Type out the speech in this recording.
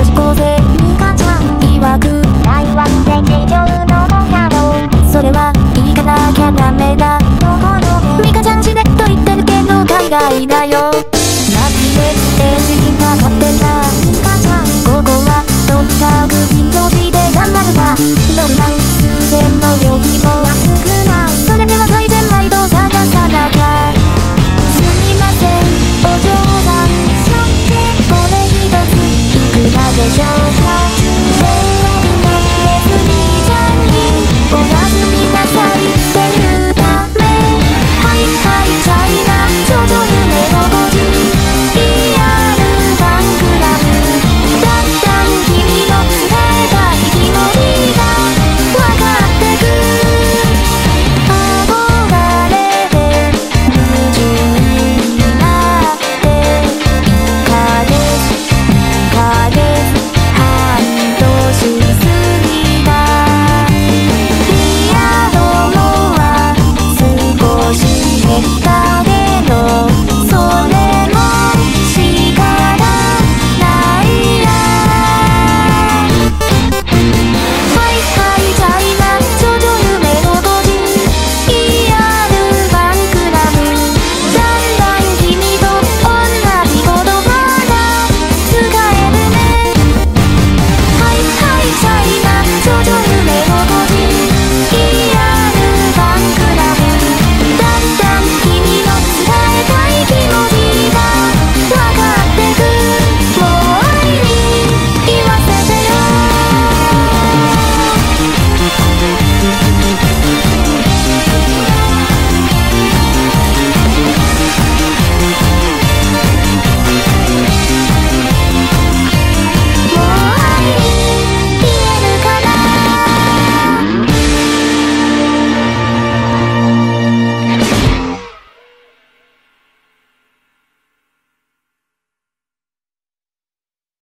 muchos poderes. 别交